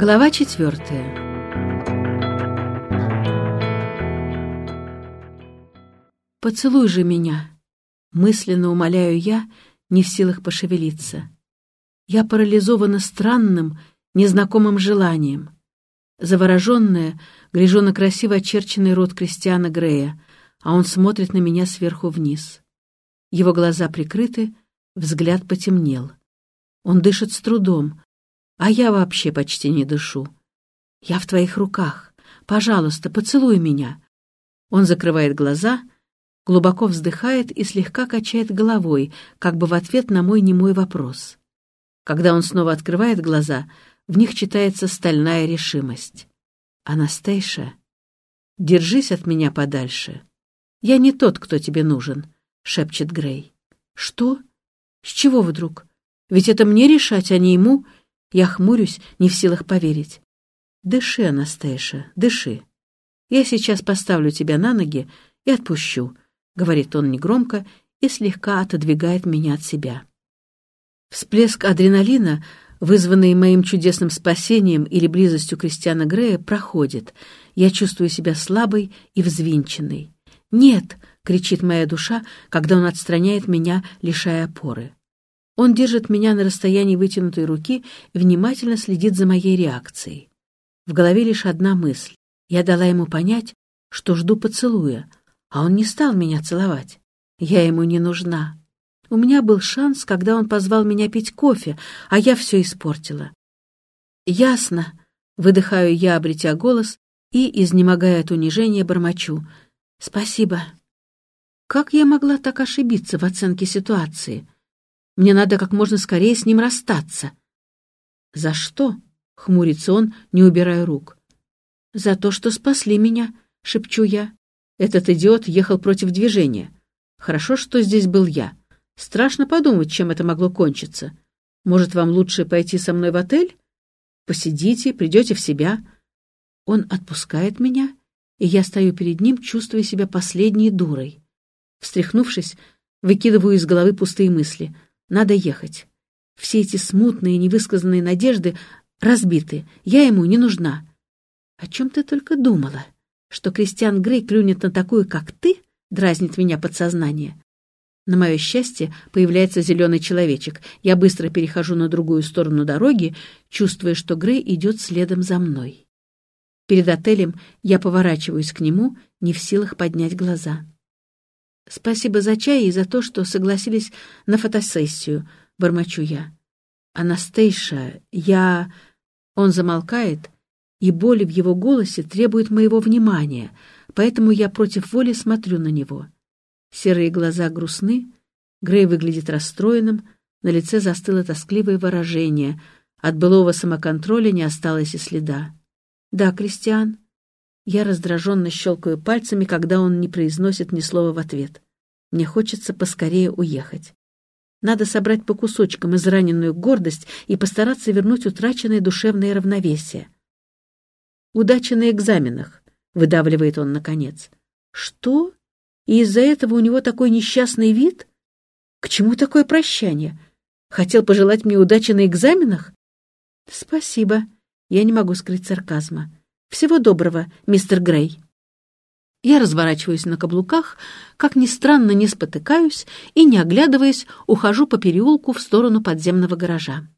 Глава четвертая. «Поцелуй же меня!» — мысленно умоляю я, не в силах пошевелиться. Я парализована странным, незнакомым желанием. Завороженная, гляжу на красиво очерченный рот Кристиана Грея, а он смотрит на меня сверху вниз. Его глаза прикрыты, взгляд потемнел. Он дышит с трудом, а я вообще почти не дышу. Я в твоих руках. Пожалуйста, поцелуй меня. Он закрывает глаза, глубоко вздыхает и слегка качает головой, как бы в ответ на мой немой вопрос. Когда он снова открывает глаза, в них читается стальная решимость. «Анастейша, держись от меня подальше. Я не тот, кто тебе нужен», — шепчет Грей. «Что? С чего вдруг? Ведь это мне решать, а не ему», — я хмурюсь, не в силах поверить. «Дыши, Анастейша, дыши. Я сейчас поставлю тебя на ноги и отпущу», — говорит он негромко и слегка отодвигает меня от себя. Всплеск адреналина, вызванный моим чудесным спасением или близостью Кристиана Грея, проходит. Я чувствую себя слабой и взвинченной. «Нет!» — кричит моя душа, когда он отстраняет меня, лишая опоры. Он держит меня на расстоянии вытянутой руки и внимательно следит за моей реакцией. В голове лишь одна мысль. Я дала ему понять, что жду поцелуя, а он не стал меня целовать. Я ему не нужна. У меня был шанс, когда он позвал меня пить кофе, а я все испортила. «Ясно», — выдыхаю я, обретя голос, и, изнемогая от унижения, бормочу. «Спасибо». Как я могла так ошибиться в оценке ситуации? Мне надо как можно скорее с ним расстаться. «За что?» — хмурится он, не убирая рук. «За то, что спасли меня», — шепчу я. Этот идиот ехал против движения. Хорошо, что здесь был я. Страшно подумать, чем это могло кончиться. Может, вам лучше пойти со мной в отель? Посидите, придете в себя. Он отпускает меня, и я стою перед ним, чувствуя себя последней дурой. Встряхнувшись, выкидываю из головы пустые мысли — надо ехать. Все эти смутные, невысказанные надежды разбиты. Я ему не нужна. О чем ты только думала? Что Кристиан Грей клюнет на такую, как ты? Дразнит меня подсознание. На мое счастье появляется зеленый человечек. Я быстро перехожу на другую сторону дороги, чувствуя, что Грей идет следом за мной. Перед отелем я поворачиваюсь к нему, не в силах поднять глаза. «Спасибо за чай и за то, что согласились на фотосессию», — бормочу я. «Анастейша, я...» Он замолкает, и боль в его голосе требует моего внимания, поэтому я против воли смотрю на него. Серые глаза грустны, Грей выглядит расстроенным, на лице застыло тоскливое выражение, от былого самоконтроля не осталось и следа. «Да, Кристиан?» Я раздраженно щелкаю пальцами, когда он не произносит ни слова в ответ. Мне хочется поскорее уехать. Надо собрать по кусочкам израненную гордость и постараться вернуть утраченное душевное равновесие. «Удачи на экзаменах», — выдавливает он наконец. «Что? И из-за этого у него такой несчастный вид? К чему такое прощание? Хотел пожелать мне удачи на экзаменах?» «Спасибо. Я не могу скрыть сарказма. Всего доброго, мистер Грей. Я разворачиваюсь на каблуках, как ни странно, не спотыкаюсь и, не оглядываясь, ухожу по переулку в сторону подземного гаража.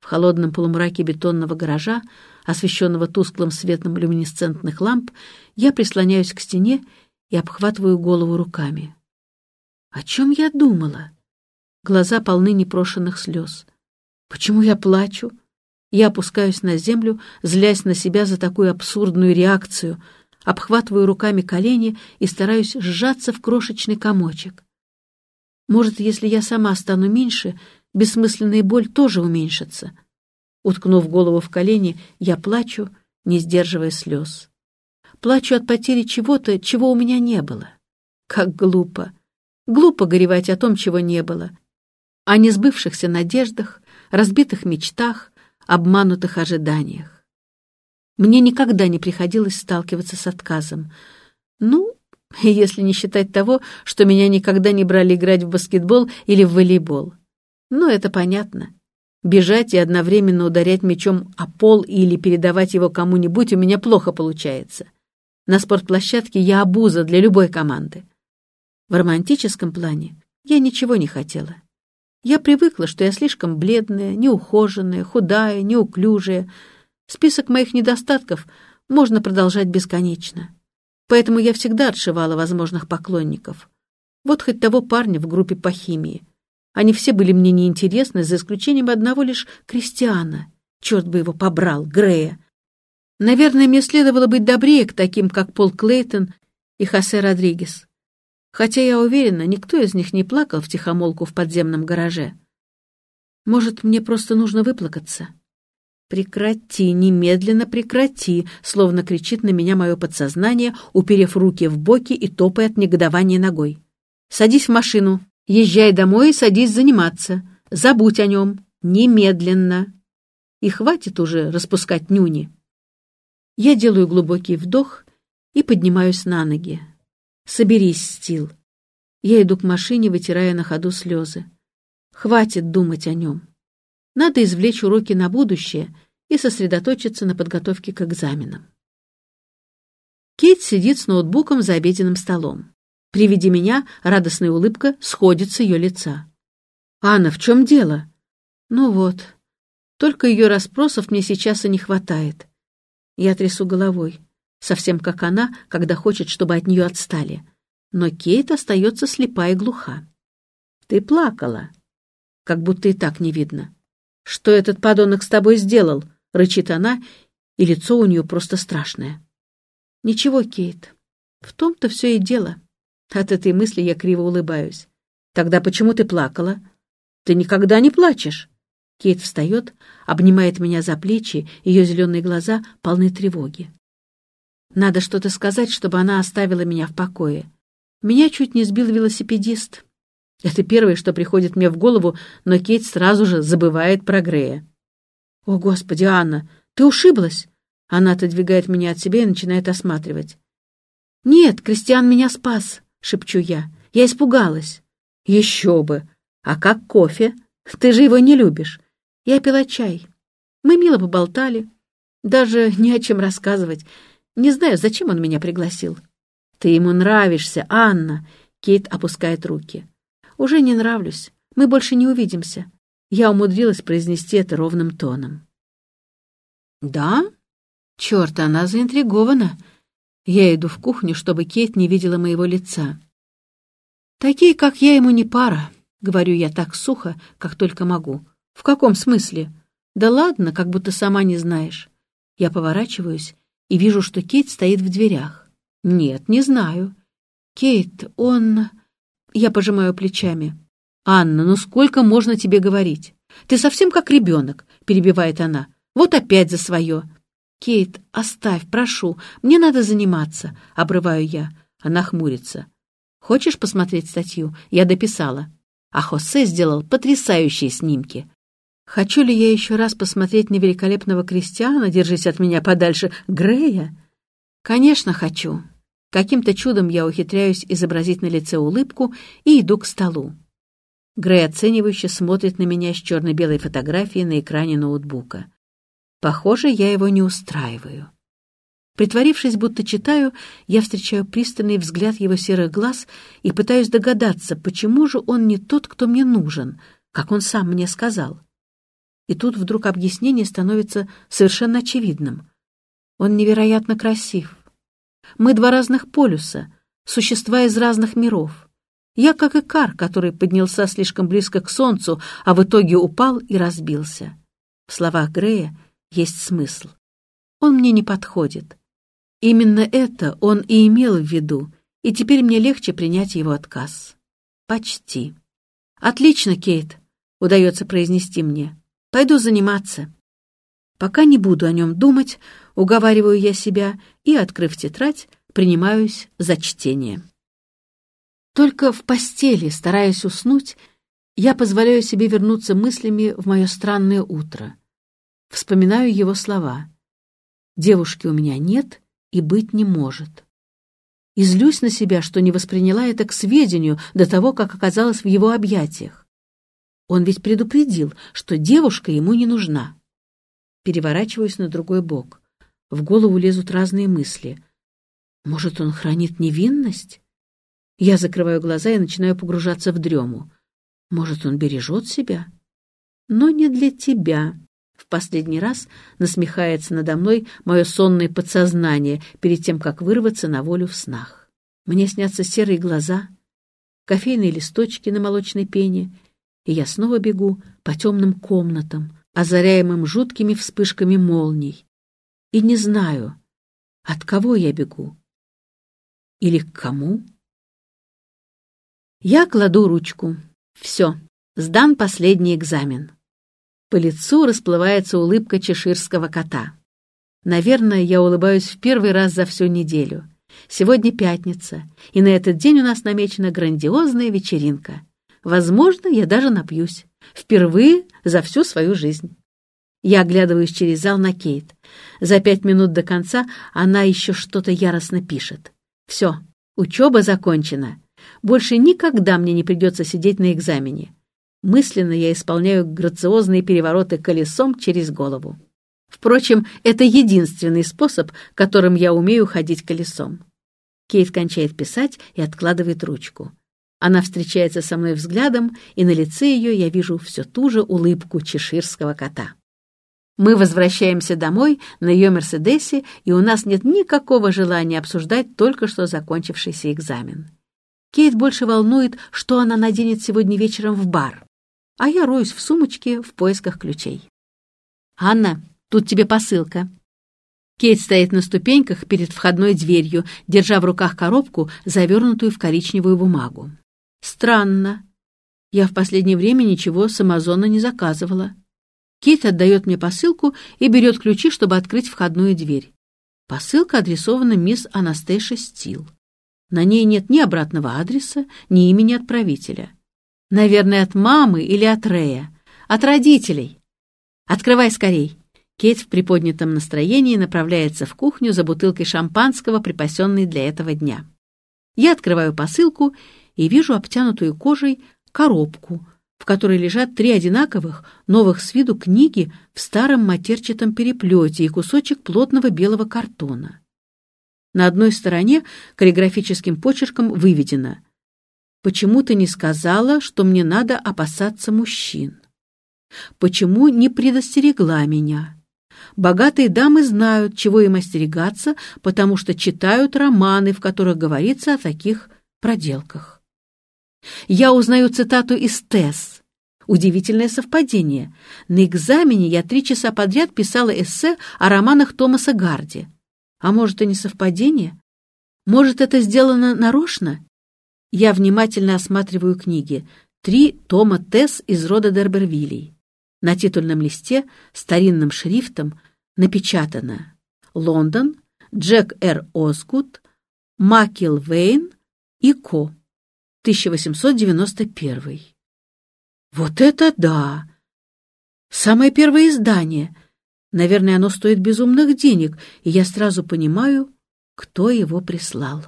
В холодном полумраке бетонного гаража, освещенного тусклым светом люминесцентных ламп, я прислоняюсь к стене и обхватываю голову руками. О чем я думала? Глаза полны непрошенных слез. Почему я плачу? Я опускаюсь на землю, злясь на себя за такую абсурдную реакцию, обхватываю руками колени и стараюсь сжаться в крошечный комочек. Может, если я сама стану меньше, бессмысленная боль тоже уменьшится. Уткнув голову в колени, я плачу, не сдерживая слез. Плачу от потери чего-то, чего у меня не было. Как глупо. Глупо горевать о том, чего не было. О несбывшихся надеждах, разбитых мечтах, обманутых ожиданиях. Мне никогда не приходилось сталкиваться с отказом. Ну, если не считать того, что меня никогда не брали играть в баскетбол или в волейбол. Но это понятно. Бежать и одновременно ударять мячом о пол или передавать его кому-нибудь у меня плохо получается. На спортплощадке я обуза для любой команды. В романтическом плане я ничего не хотела. Я привыкла, что я слишком бледная, неухоженная, худая, неуклюжая. Список моих недостатков можно продолжать бесконечно. Поэтому я всегда отшивала возможных поклонников. Вот хоть того парня в группе по химии. Они все были мне неинтересны, за исключением одного лишь Кристиана. Черт бы его побрал, Грея. Наверное, мне следовало быть добрее к таким, как Пол Клейтон и Хосе Родригес. Хотя я уверена, никто из них не плакал в тихомолку в подземном гараже. Может, мне просто нужно выплакаться? «Прекрати, немедленно прекрати!» — словно кричит на меня мое подсознание, уперев руки в боки и топая от негодования ногой. «Садись в машину, езжай домой и садись заниматься. Забудь о нем. Немедленно!» И хватит уже распускать нюни. Я делаю глубокий вдох и поднимаюсь на ноги. «Соберись, Стил!» Я иду к машине, вытирая на ходу слезы. Хватит думать о нем. Надо извлечь уроки на будущее и сосредоточиться на подготовке к экзаменам. Кейт сидит с ноутбуком за обеденным столом. При виде меня радостная улыбка сходит с ее лица. «Анна, в чем дело?» «Ну вот, только ее расспросов мне сейчас и не хватает». Я трясу головой, совсем как она, когда хочет, чтобы от нее отстали. Но Кейт остается слепа и глуха. «Ты плакала», как будто и так не видно. «Что этот подонок с тобой сделал?» — рычит она, и лицо у нее просто страшное. «Ничего, Кейт, в том-то все и дело». От этой мысли я криво улыбаюсь. «Тогда почему ты плакала?» «Ты никогда не плачешь!» Кейт встает, обнимает меня за плечи, ее зеленые глаза полны тревоги. Надо что-то сказать, чтобы она оставила меня в покое. Меня чуть не сбил велосипедист. Это первое, что приходит мне в голову, но Кейт сразу же забывает про Грея. «О, Господи, Анна, ты ушиблась?» Она отодвигает меня от себя и начинает осматривать. «Нет, Кристиан меня спас», — шепчу я. «Я испугалась». «Еще бы! А как кофе? Ты же его не любишь». Я пила чай. Мы мило поболтали. Даже не о чем рассказывать. Не знаю, зачем он меня пригласил. «Ты ему нравишься, Анна!» Кейт опускает руки. Уже не нравлюсь. Мы больше не увидимся. Я умудрилась произнести это ровным тоном. Да? Черт, она заинтригована. Я иду в кухню, чтобы Кейт не видела моего лица. Такие, как я, ему не пара, говорю я так сухо, как только могу. В каком смысле? Да ладно, как будто сама не знаешь. Я поворачиваюсь и вижу, что Кейт стоит в дверях. Нет, не знаю. Кейт, он... Я пожимаю плечами. «Анна, ну сколько можно тебе говорить? Ты совсем как ребенок», — перебивает она. «Вот опять за свое». «Кейт, оставь, прошу, мне надо заниматься», — обрываю я. Она хмурится. «Хочешь посмотреть статью? Я дописала». А Хосе сделал потрясающие снимки. Хочу ли я еще раз посмотреть на великолепного крестьяна, держись от меня подальше, Грея? Конечно, хочу. Каким-то чудом я ухитряюсь изобразить на лице улыбку и иду к столу. Грей оценивающе смотрит на меня с черно-белой фотографией на экране ноутбука. Похоже, я его не устраиваю. Притворившись, будто читаю, я встречаю пристальный взгляд его серых глаз и пытаюсь догадаться, почему же он не тот, кто мне нужен, как он сам мне сказал. И тут вдруг объяснение становится совершенно очевидным. Он невероятно красив, мы два разных полюса, существа из разных миров. Я как Икар, который поднялся слишком близко к Солнцу, а в итоге упал и разбился. В словах Грея есть смысл. Он мне не подходит. Именно это он и имел в виду, и теперь мне легче принять его отказ. Почти. «Отлично, Кейт», — удается произнести мне. «Пойду заниматься». Пока не буду о нем думать, уговариваю я себя и, открыв тетрадь, принимаюсь за чтение. Только в постели, стараясь уснуть, я позволяю себе вернуться мыслями в мое странное утро. Вспоминаю его слова. «Девушки у меня нет и быть не может». И злюсь на себя, что не восприняла это к сведению до того, как оказалась в его объятиях. Он ведь предупредил, что девушка ему не нужна. Переворачиваюсь на другой бок. В голову лезут разные мысли. Может, он хранит невинность? Я закрываю глаза и начинаю погружаться в дрему. Может, он бережет себя? Но не для тебя. В последний раз насмехается надо мной мое сонное подсознание перед тем, как вырваться на волю в снах. Мне снятся серые глаза, кофейные листочки на молочной пене, и я снова бегу по темным комнатам, озаряемым жуткими вспышками молний. И не знаю, от кого я бегу или к кому. Я кладу ручку. Все, сдан последний экзамен. По лицу расплывается улыбка чеширского кота. Наверное, я улыбаюсь в первый раз за всю неделю. Сегодня пятница, и на этот день у нас намечена грандиозная вечеринка. Возможно, я даже напьюсь. Впервые за всю свою жизнь. Я оглядываюсь через зал на Кейт. За пять минут до конца она еще что-то яростно пишет. Все, учеба закончена. Больше никогда мне не придется сидеть на экзамене. Мысленно я исполняю грациозные перевороты колесом через голову. Впрочем, это единственный способ, которым я умею ходить колесом. Кейт кончает писать и откладывает ручку. Она встречается со мной взглядом, и на лице ее я вижу все ту же улыбку чеширского кота. Мы возвращаемся домой на ее «Мерседесе», и у нас нет никакого желания обсуждать только что закончившийся экзамен. Кейт больше волнует, что она наденет сегодня вечером в бар, а я роюсь в сумочке в поисках ключей. «Анна, тут тебе посылка». Кейт стоит на ступеньках перед входной дверью, держа в руках коробку, завернутую в коричневую бумагу. «Странно. Я в последнее время ничего с Амазона не заказывала». Кейт отдает мне посылку и берет ключи, чтобы открыть входную дверь. Посылка адресована мисс Анастейша Стил. На ней нет ни обратного адреса, ни имени отправителя. Наверное, от мамы или от Рея. От родителей. Открывай скорей. Кейт в приподнятом настроении направляется в кухню за бутылкой шампанского, припасенной для этого дня. Я открываю посылку и вижу обтянутую кожей коробку, в которой лежат три одинаковых, новых с виду книги в старом матерчатом переплете и кусочек плотного белого картона. На одной стороне каллиграфическим почерком выведено «Почему ты не сказала, что мне надо опасаться мужчин? Почему не предостерегла меня? Богатые дамы знают, чего им остерегаться, потому что читают романы, в которых говорится о таких проделках». Я узнаю цитату из Тесс. Удивительное совпадение. На экзамене я три часа подряд писала эссе о романах Томаса Гарди. А может, и не совпадение? Может, это сделано нарочно? Я внимательно осматриваю книги. Три тома Тесс из рода Дербервилей. На титульном листе старинным шрифтом напечатано «Лондон, Джек Р. Осгуд, Макил Вейн и Ко, 1891». Вот это да! Самое первое издание — Наверное, оно стоит безумных денег, и я сразу понимаю, кто его прислал.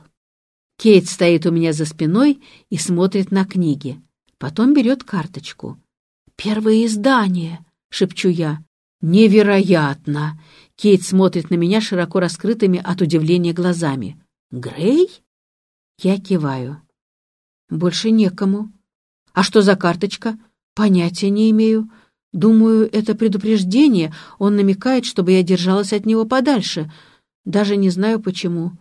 Кейт стоит у меня за спиной и смотрит на книги. Потом берет карточку. «Первое издание!» — шепчу я. «Невероятно!» Кейт смотрит на меня широко раскрытыми от удивления глазами. «Грей?» Я киваю. «Больше некому. А что за карточка? Понятия не имею. Думаю, это предупреждение. Он намекает, чтобы я держалась от него подальше. Даже не знаю почему.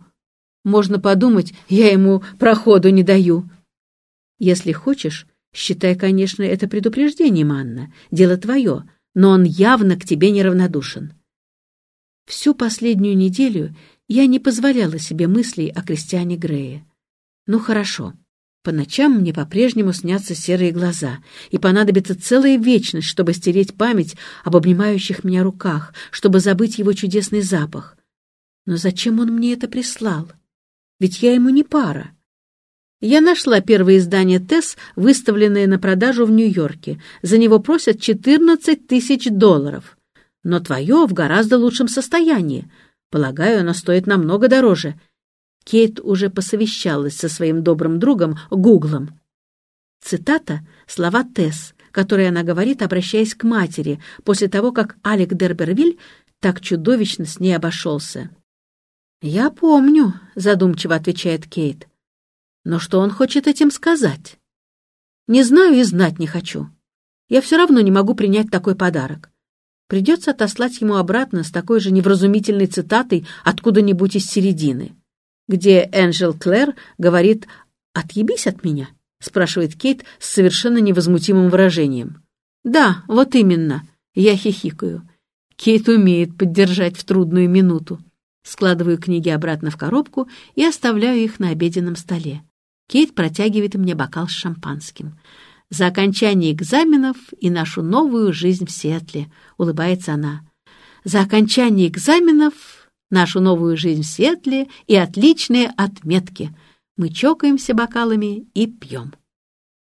Можно подумать, я ему проходу не даю. Если хочешь, считай, конечно, это предупреждением, Анна. Дело твое, но он явно к тебе неравнодушен. Всю последнюю неделю я не позволяла себе мыслей о Кристиане Грее. Ну, хорошо. По ночам мне по-прежнему снятся серые глаза, и понадобится целая вечность, чтобы стереть память об обнимающих меня руках, чтобы забыть его чудесный запах. Но зачем он мне это прислал? Ведь я ему не пара. Я нашла первое издание «Тесс», выставленное на продажу в Нью-Йорке. За него просят 14 тысяч долларов. Но твое в гораздо лучшем состоянии. Полагаю, оно стоит намного дороже — Кейт уже посовещалась со своим добрым другом Гуглом. Цитата — слова Тесс, которые она говорит, обращаясь к матери, после того, как Алек Дербервиль так чудовищно с ней обошелся. «Я помню», — задумчиво отвечает Кейт. «Но что он хочет этим сказать?» «Не знаю и знать не хочу. Я все равно не могу принять такой подарок. Придется отослать ему обратно с такой же невразумительной цитатой откуда-нибудь из середины, где Энджел Клэр говорит «Отъебись от меня», спрашивает Кейт с совершенно невозмутимым выражением. «Да, вот именно», я хихикаю. Кейт умеет поддержать в трудную минуту. Складываю книги обратно в коробку и оставляю их на обеденном столе. Кейт протягивает мне бокал с шампанским. «За окончание экзаменов и нашу новую жизнь в Сиэтле», — улыбается она. «За окончание экзаменов, нашу новую жизнь в Сиэтле и отличные отметки». Мы чокаемся бокалами и пьем.